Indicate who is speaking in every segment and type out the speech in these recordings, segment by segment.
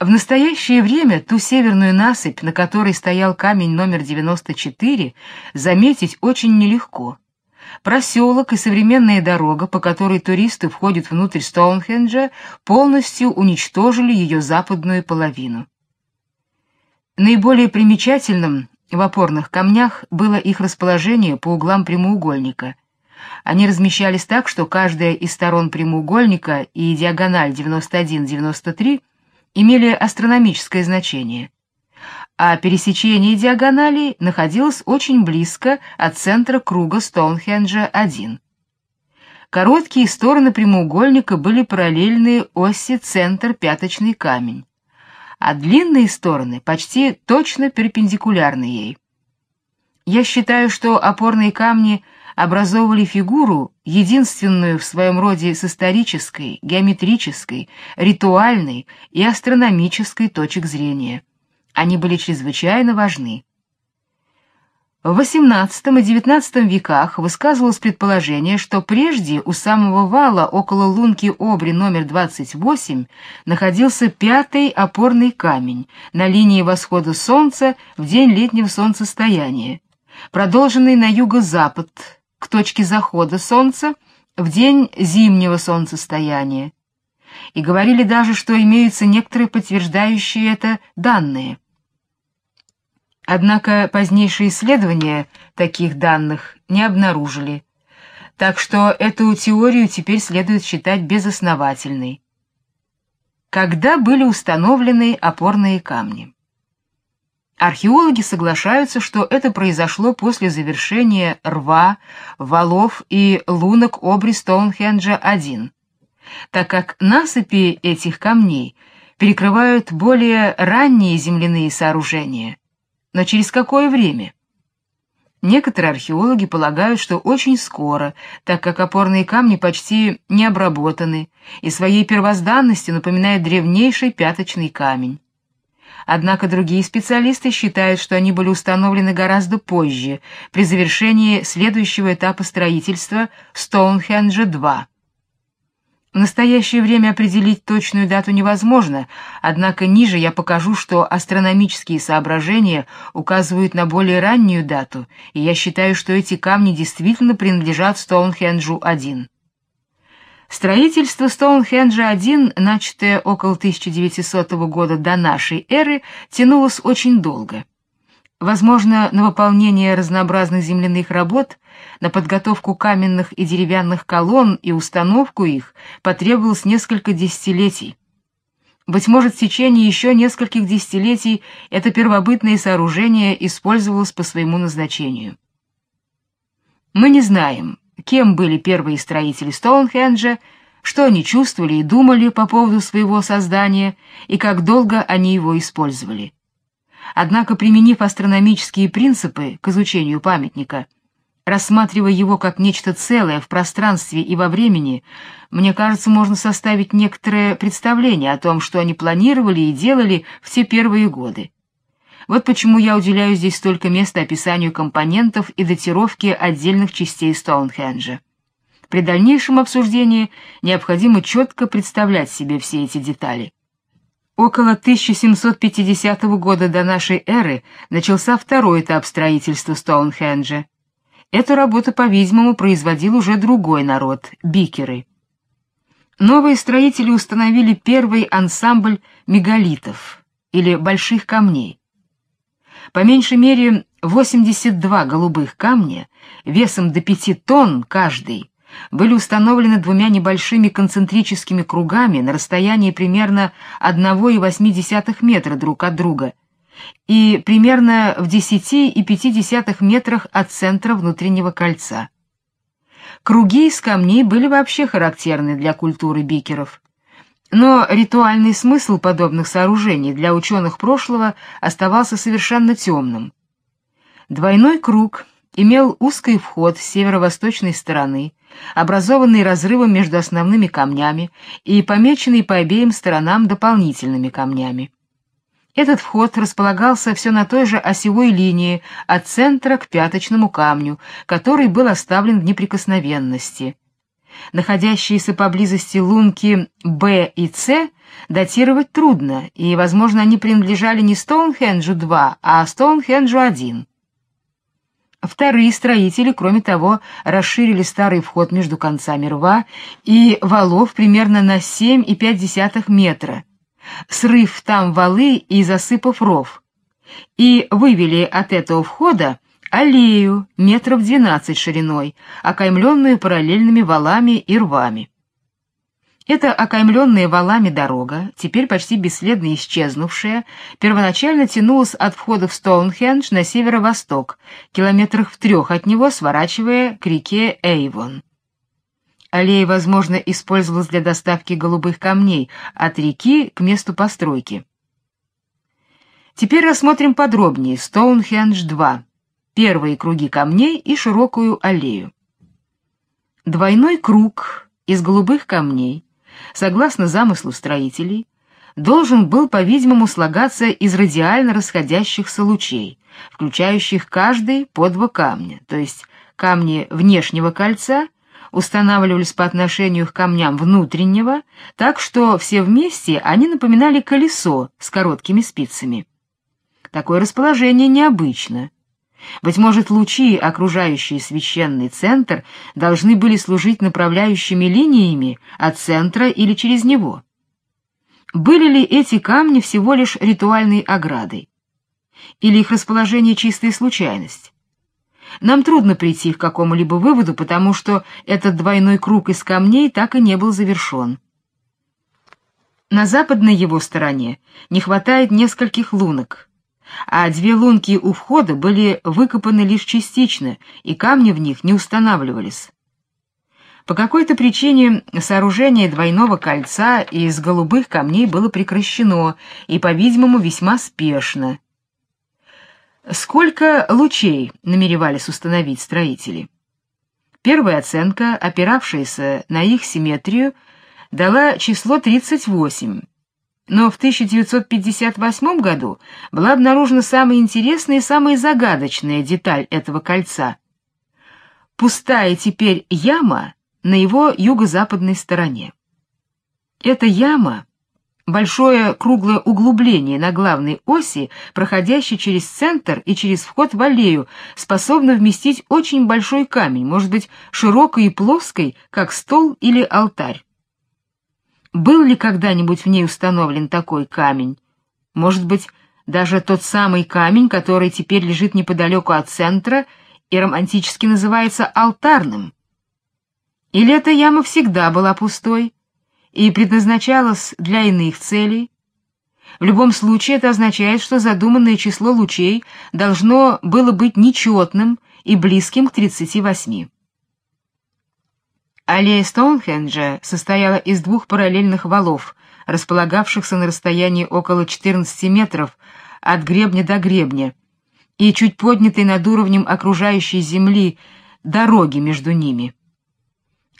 Speaker 1: В настоящее время ту северную насыпь, на которой стоял камень номер 94, заметить очень нелегко. Проселок и современная дорога, по которой туристы входят внутрь Стоунхенджа, полностью уничтожили ее западную половину. Наиболее примечательным в опорных камнях было их расположение по углам прямоугольника. Они размещались так, что каждая из сторон прямоугольника и диагональ 91-93 имели астрономическое значение, а пересечение диагоналей находилось очень близко от центра круга Стоунхенджа-1. Короткие стороны прямоугольника были параллельны оси центр-пяточный камень, а длинные стороны почти точно перпендикулярны ей. Я считаю, что опорные камни — образовывали фигуру, единственную в своем роде с исторической, геометрической, ритуальной и астрономической точек зрения. Они были чрезвычайно важны. В XVIII и XIX веках высказывалось предположение, что прежде у самого вала около лунки Обри номер 28 находился пятый опорный камень на линии восхода солнца в день летнего солнцестояния, продолженный на юго-запад к точке захода солнца в день зимнего солнцестояния. И говорили даже, что имеются некоторые подтверждающие это данные. Однако позднейшие исследования таких данных не обнаружили, так что эту теорию теперь следует считать безосновательной. Когда были установлены опорные камни? Археологи соглашаются, что это произошло после завершения рва, валов и лунок обри Стоунхенджа-1, так как насыпи этих камней перекрывают более ранние земляные сооружения. Но через какое время? Некоторые археологи полагают, что очень скоро, так как опорные камни почти не обработаны и своей первозданностью напоминают древнейший пяточный камень. Однако другие специалисты считают, что они были установлены гораздо позже, при завершении следующего этапа строительства Стоунхенджа-2. В настоящее время определить точную дату невозможно, однако ниже я покажу, что астрономические соображения указывают на более раннюю дату, и я считаю, что эти камни действительно принадлежат Стоунхенджу-1. Строительство Стоунхенджа-1, начатое около 1900 года до нашей эры, тянулось очень долго. Возможно, на выполнение разнообразных земляных работ, на подготовку каменных и деревянных колонн и установку их потребовалось несколько десятилетий. Быть может, в течение еще нескольких десятилетий это первобытное сооружение использовалось по своему назначению. Мы не знаем, кем были первые строители Стоунхенджа, что они чувствовали и думали по поводу своего создания и как долго они его использовали. Однако, применив астрономические принципы к изучению памятника, рассматривая его как нечто целое в пространстве и во времени, мне кажется, можно составить некоторое представление о том, что они планировали и делали в те первые годы. Вот почему я уделяю здесь столько места описанию компонентов и датировке отдельных частей Стоунхенджа. При дальнейшем обсуждении необходимо четко представлять себе все эти детали. Около 1750 года до нашей эры начался второй этап строительства Стоунхенджа. Эту работу, по-видимому, производил уже другой народ — бикеры. Новые строители установили первый ансамбль мегалитов, или больших камней. По меньшей мере 82 голубых камня весом до 5 тонн каждый были установлены двумя небольшими концентрическими кругами на расстоянии примерно 1,8 метра друг от друга и примерно в 10,5 метрах от центра внутреннего кольца. Круги из камней были вообще характерны для культуры бикеров. Но ритуальный смысл подобных сооружений для ученых прошлого оставался совершенно темным. Двойной круг имел узкий вход с северо-восточной стороны, образованный разрывом между основными камнями и помеченный по обеим сторонам дополнительными камнями. Этот вход располагался все на той же осевой линии от центра к пяточному камню, который был оставлен в неприкосновенности. Находящиеся поблизости лунки Б и С, датировать трудно, и, возможно, они принадлежали не Стоунхенджу-2, а Стоунхенджу-1. Вторые строители, кроме того, расширили старый вход между концами рва и валов примерно на 7,5 метра, срыв там валы и засыпав ров, и вывели от этого входа аллею метров 12 шириной, окаймленную параллельными валами и рвами. Эта окаймленная валами дорога, теперь почти бесследно исчезнувшая, первоначально тянулась от входа в Стоунхендж на северо-восток, километрах в трех от него, сворачивая к реке Эйвон. Аллея, возможно, использовалась для доставки голубых камней от реки к месту постройки. Теперь рассмотрим подробнее Стоунхендж-2, первые круги камней и широкую аллею. Двойной круг из голубых камней согласно замыслу строителей, должен был, по-видимому, слагаться из радиально расходящихся лучей, включающих каждый по два камня, то есть камни внешнего кольца устанавливались по отношению к камням внутреннего, так что все вместе они напоминали колесо с короткими спицами. Такое расположение необычно. Быть может, лучи, окружающие священный центр, должны были служить направляющими линиями от центра или через него. Были ли эти камни всего лишь ритуальной оградой? Или их расположение чистая случайность? Нам трудно прийти к какому-либо выводу, потому что этот двойной круг из камней так и не был завершен. На западной его стороне не хватает нескольких лунок, а две лунки у входа были выкопаны лишь частично, и камни в них не устанавливались. По какой-то причине сооружение двойного кольца из голубых камней было прекращено и, по-видимому, весьма спешно. Сколько лучей намеревались установить строители? Первая оценка, опиравшаяся на их симметрию, дала число 38, но в 1958 году была обнаружена самая интересная и самая загадочная деталь этого кольца. Пустая теперь яма на его юго-западной стороне. Эта яма — большое круглое углубление на главной оси, проходящее через центр и через вход в аллею, способно вместить очень большой камень, может быть, широкой и плоской, как стол или алтарь. Был ли когда-нибудь в ней установлен такой камень? Может быть, даже тот самый камень, который теперь лежит неподалеку от центра и романтически называется алтарным? Или эта яма всегда была пустой и предназначалась для иных целей? В любом случае это означает, что задуманное число лучей должно было быть нечетным и близким к 38. Аллея Стоунхенджа состояла из двух параллельных валов, располагавшихся на расстоянии около 14 метров от гребня до гребня, и чуть поднятой над уровнем окружающей земли дороги между ними.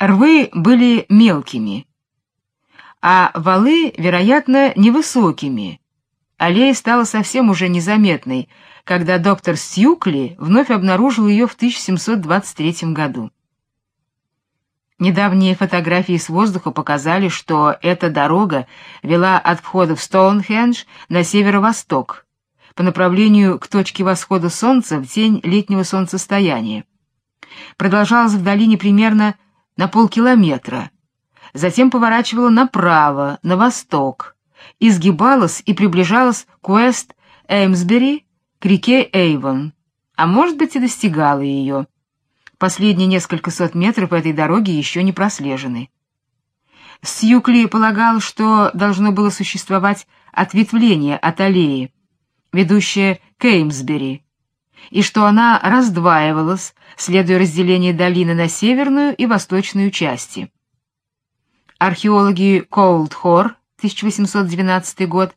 Speaker 1: Рвы были мелкими, а валы, вероятно, невысокими. Аллея стала совсем уже незаметной, когда доктор Стюкли вновь обнаружил ее в 1723 году. Недавние фотографии с воздуха показали, что эта дорога вела от входа в Стоунхендж на северо-восток, по направлению к точке восхода солнца в день летнего солнцестояния. Продолжалась в долине примерно на полкилометра, затем поворачивала направо, на восток, изгибалась и приближалась к Уэст-Эймсбери, к реке Эйвон, а может быть и достигала ее. Последние несколько сот метров этой дороги еще не прослежены. Сьюкли полагал, что должно было существовать ответвление от аллеи, ведущее к Эймсбери, и что она раздваивалась, следуя разделению долины на северную и восточную части. Археологи Коулдхор, 1812 год,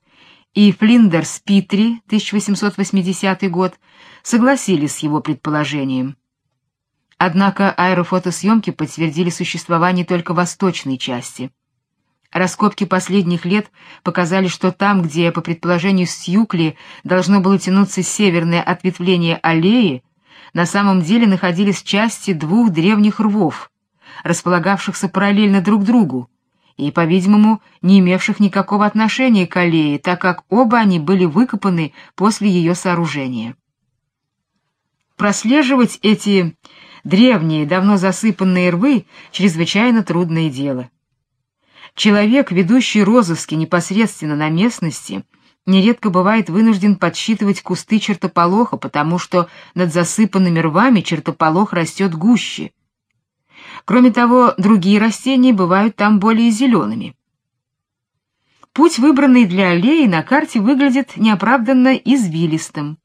Speaker 1: и Флиндерс Питри, 1880 год, согласились с его предположением. Однако аэрофотосъемки подтвердили существование только восточной части. Раскопки последних лет показали, что там, где, по предположению Сьюкли, должно было тянуться северное ответвление аллеи, на самом деле находились части двух древних рвов, располагавшихся параллельно друг другу, и, по-видимому, не имевших никакого отношения к аллее, так как оба они были выкопаны после ее сооружения. Прослеживать эти древние, давно засыпанные рвы — чрезвычайно трудное дело. Человек, ведущий розыски непосредственно на местности, нередко бывает вынужден подсчитывать кусты чертополоха, потому что над засыпанными рвами чертополох растет гуще. Кроме того, другие растения бывают там более зелеными. Путь, выбранный для аллеи, на карте выглядит неоправданно извилистым.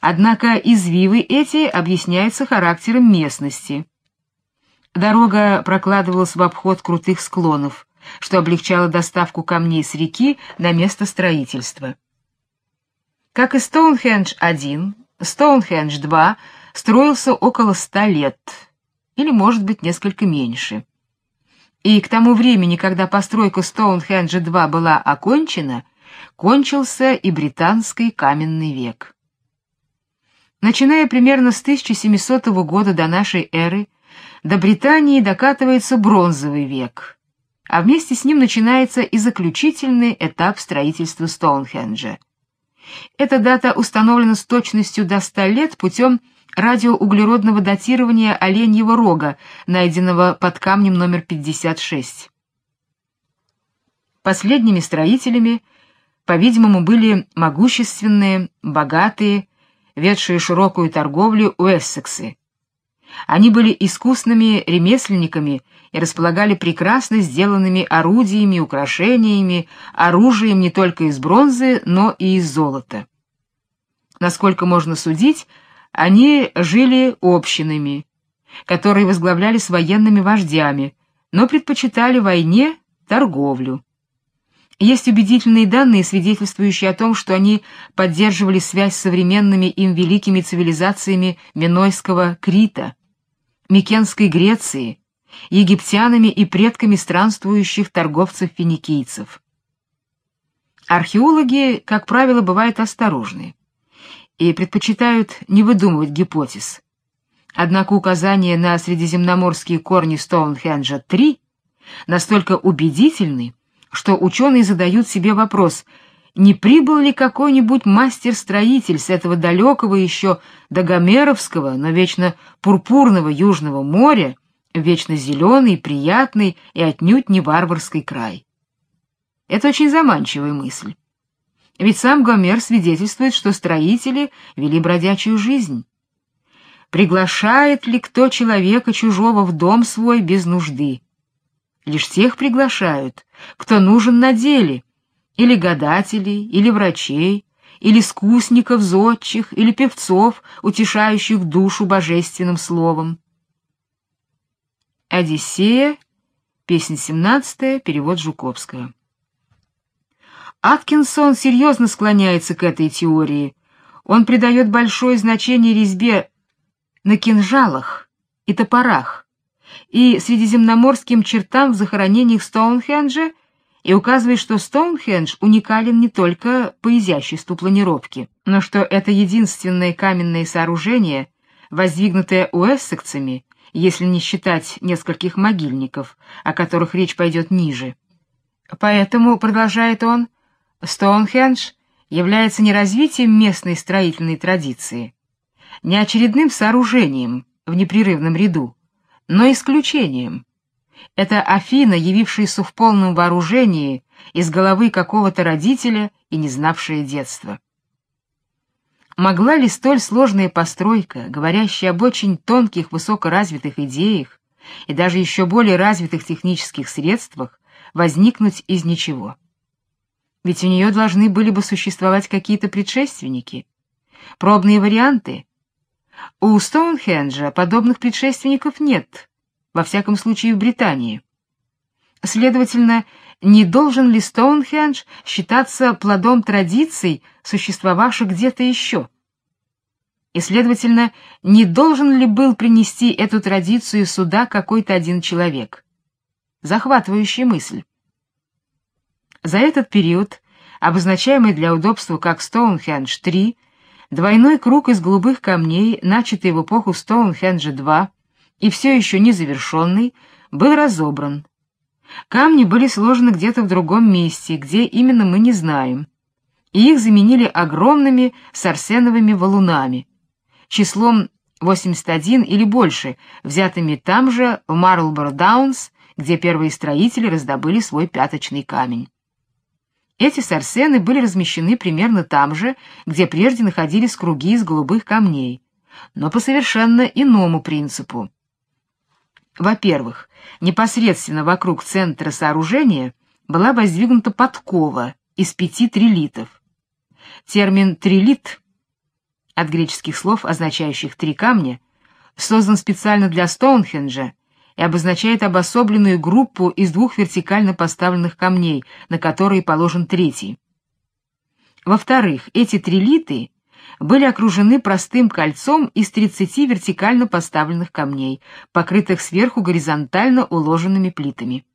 Speaker 1: Однако извивы эти объясняются характером местности. Дорога прокладывалась в обход крутых склонов, что облегчало доставку камней с реки на место строительства. Как и Стоунхендж-1, Стоунхендж-2 строился около ста лет, или, может быть, несколько меньше. И к тому времени, когда постройка Стоунхенджа-2 была окончена, кончился и британский каменный век. Начиная примерно с 1700 года до нашей эры, до Британии докатывается бронзовый век, а вместе с ним начинается и заключительный этап строительства Стоунхенджа. Эта дата установлена с точностью до 100 лет путем радиоуглеродного датирования оленьего рога, найденного под камнем номер 56. Последними строителями, по-видимому, были могущественные, богатые, ведшие широкую торговлю Уэссексы. Они были искусными ремесленниками и располагали прекрасно сделанными орудиями, украшениями, оружием не только из бронзы, но и из золота. Насколько можно судить, они жили общинами, которые возглавлялись военными вождями, но предпочитали войне торговлю. Есть убедительные данные, свидетельствующие о том, что они поддерживали связь с современными им великими цивилизациями Минойского Крита, Микенской Греции, египтянами и предками странствующих торговцев-финикийцев. Археологи, как правило, бывают осторожны и предпочитают не выдумывать гипотез. Однако указания на средиземноморские корни Стоунхенджа-3 настолько убедительны, что ученые задают себе вопрос, не прибыл ли какой-нибудь мастер-строитель с этого далекого еще до Гомеровского, но вечно пурпурного Южного моря, вечно зеленый, приятный и отнюдь не варварский край. Это очень заманчивая мысль. Ведь сам Гомер свидетельствует, что строители вели бродячую жизнь. Приглашает ли кто человека чужого в дом свой без нужды? Лишь тех приглашают, кто нужен на деле, или гадателей, или врачей, или скусников, зодчих, или певцов, утешающих душу божественным словом. Одиссея, песня 17, перевод Жуковского. Аткинсон серьезно склоняется к этой теории. Он придает большое значение резьбе на кинжалах и топорах и средиземноморским чертам в захоронениях Стоунхенджа и указывает, что Стоунхендж уникален не только по изяществу планировки, но что это единственное каменное сооружение, воздвигнутое уэссексами, если не считать нескольких могильников, о которых речь пойдет ниже. Поэтому, продолжает он, Стоунхендж является не развитием местной строительной традиции, не очередным сооружением в непрерывном ряду, но исключением. Это Афина, явившаяся в полном вооружении из головы какого-то родителя и не знавшая детства. Могла ли столь сложная постройка, говорящая об очень тонких высокоразвитых идеях и даже еще более развитых технических средствах, возникнуть из ничего? Ведь у нее должны были бы существовать какие-то предшественники, пробные варианты. У Стоунхенджа подобных предшественников нет, во всяком случае в Британии. Следовательно, не должен ли Стоунхендж считаться плодом традиций, существовавших где-то еще? И, следовательно, не должен ли был принести эту традицию сюда какой-то один человек? Захватывающая мысль. За этот период, обозначаемый для удобства как Стоунхендж-3, двойной круг из голубых камней, начатый в эпоху Стоунхенджа-2 и все еще не завершенный, был разобран. Камни были сложены где-то в другом месте, где именно мы не знаем, и их заменили огромными сарсеновыми валунами, числом 81 или больше, взятыми там же, в Марлборо-Даунс, где первые строители раздобыли свой пяточный камень. Эти сарсены были размещены примерно там же, где прежде находились круги из голубых камней, но по совершенно иному принципу. Во-первых, непосредственно вокруг центра сооружения была воздвигнута подкова из пяти трилитов. Термин «трилит» от греческих слов, означающих «три камня», создан специально для Стоунхенджа и обозначает обособленную группу из двух вертикально поставленных камней, на которые положен третий. Во-вторых, эти трилиты были окружены простым кольцом из 30 вертикально поставленных камней, покрытых сверху горизонтально уложенными плитами.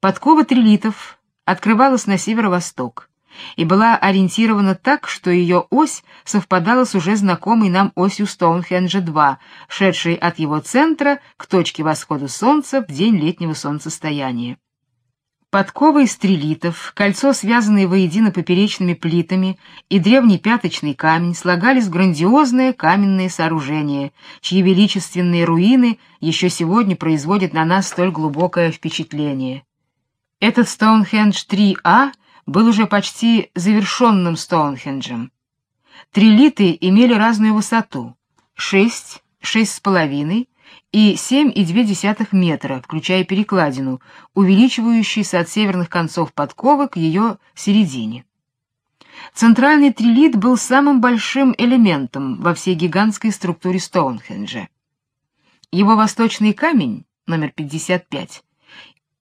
Speaker 1: Подкова трилитов открывалась на северо-восток и была ориентирована так, что ее ось совпадала с уже знакомой нам осью Стоунхенджа-2, шедшей от его центра к точке восхода солнца в день летнего солнцестояния. Подковы из стрелитов, кольцо, связанное воедино поперечными плитами, и древний пяточный камень слагались в грандиозное каменное сооружение, чьи величественные руины еще сегодня производят на нас столь глубокое впечатление. Этот Стоунхендж 3А был уже почти завершенным Стоунхенджем. Трилиты имели разную высоту — 6, 6,5 и 7,2 метра, включая перекладину, увеличивающуюся от северных концов подковы к ее середине. Центральный трилит был самым большим элементом во всей гигантской структуре Стоунхенджа. Его восточный камень, номер 55,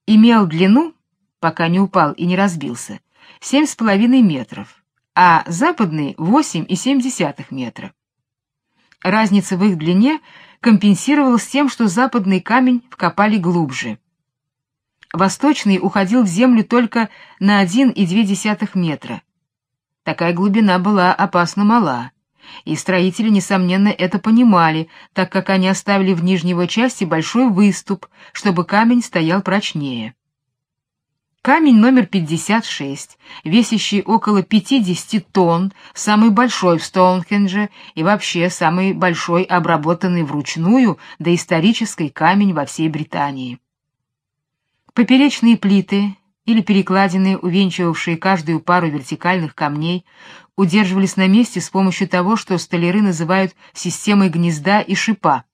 Speaker 1: имел длину, пока не упал и не разбился, 7,5 метров, а западный — 8,7 метра. Разница в их длине — компенсировалось тем, что западный камень вкопали глубже. Восточный уходил в землю только на 1,2 метра. Такая глубина была опасно мала, и строители, несомненно, это понимали, так как они оставили в нижней его части большой выступ, чтобы камень стоял прочнее. Камень номер 56, весящий около 50 тонн, самый большой в Стоунхендже и вообще самый большой обработанный вручную доисторический камень во всей Британии. Поперечные плиты или перекладины, увенчивавшие каждую пару вертикальных камней, удерживались на месте с помощью того, что столяры называют системой гнезда и шипа.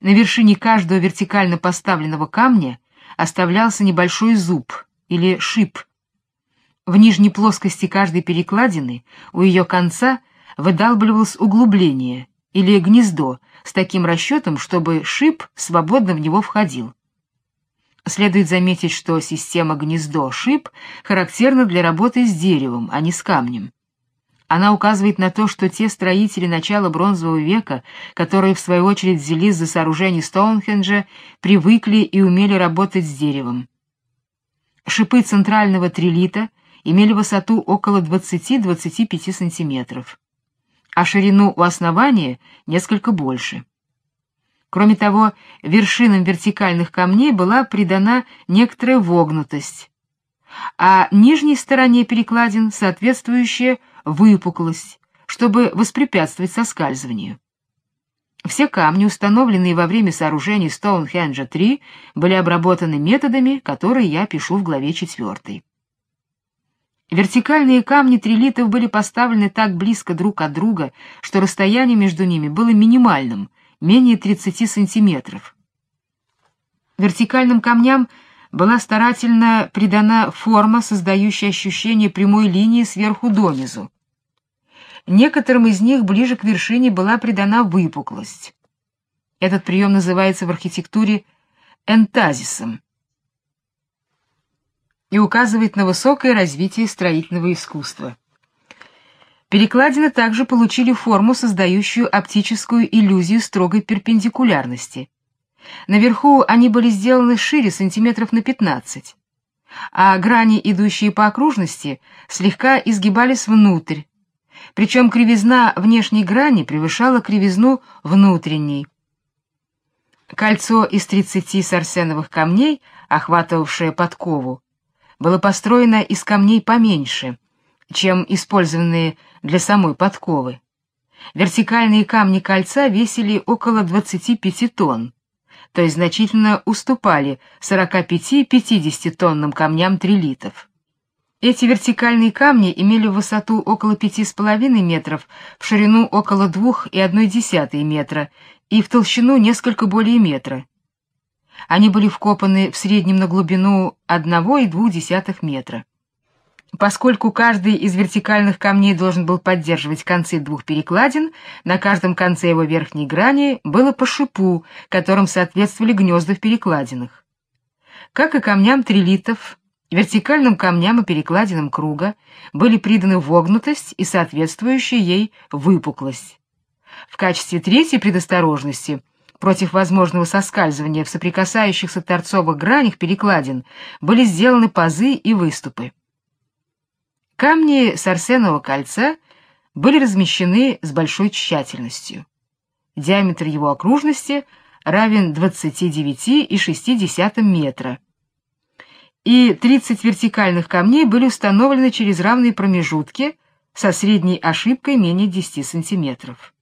Speaker 1: На вершине каждого вертикально поставленного камня оставлялся небольшой зуб или шип. В нижней плоскости каждой перекладины у ее конца выдалбливалось углубление или гнездо с таким расчетом, чтобы шип свободно в него входил. Следует заметить, что система гнездо-шип характерна для работы с деревом, а не с камнем. Она указывает на то, что те строители начала бронзового века, которые в свою очередь взялись за сооружение Стоунхенджа, привыкли и умели работать с деревом. Шипы центрального трилита имели высоту около 20-25 сантиметров, а ширину у основания несколько больше. Кроме того, вершинам вертикальных камней была придана некоторая вогнутость, а нижней стороне перекладин соответствующая выпуклость, чтобы воспрепятствовать соскальзыванию. Все камни, установленные во время сооружения Стоунхенджа-3, были обработаны методами, которые я пишу в главе 4. Вертикальные камни трилитов были поставлены так близко друг от друга, что расстояние между ними было минимальным, менее 30 сантиметров. Вертикальным камням была старательно придана форма, создающая ощущение прямой линии сверху донизу. Некоторым из них ближе к вершине была придана выпуклость. Этот прием называется в архитектуре энтазисом и указывает на высокое развитие строительного искусства. Перекладины также получили форму, создающую оптическую иллюзию строгой перпендикулярности. Наверху они были сделаны шире сантиметров на 15, а грани, идущие по окружности, слегка изгибались внутрь, причем кривизна внешней грани превышала кривизну внутренней. Кольцо из 30 сарсеновых камней, охватывавшее подкову, было построено из камней поменьше, чем использованные для самой подковы. Вертикальные камни кольца весили около 25 тонн, то есть значительно уступали 45-50 тонным камням трилитов. Эти вертикальные камни имели высоту около 5,5 метров, в ширину около 2,1 метра и в толщину несколько более метра. Они были вкопаны в среднем на глубину 1,2 метра. Поскольку каждый из вертикальных камней должен был поддерживать концы двух перекладин, на каждом конце его верхней грани было по шипу, которым соответствовали гнезда в перекладинах. Как и камням трилитов, вертикальным камням и перекладинам круга были приданы вогнутость и соответствующая ей выпуклость. В качестве третьей предосторожности против возможного соскальзывания в соприкасающихся торцовых гранях перекладин были сделаны пазы и выступы. Камни Сарсенового кольца были размещены с большой тщательностью. Диаметр его окружности равен 29,6 метра. И 30 вертикальных камней были установлены через равные промежутки со средней ошибкой менее 10 сантиметров.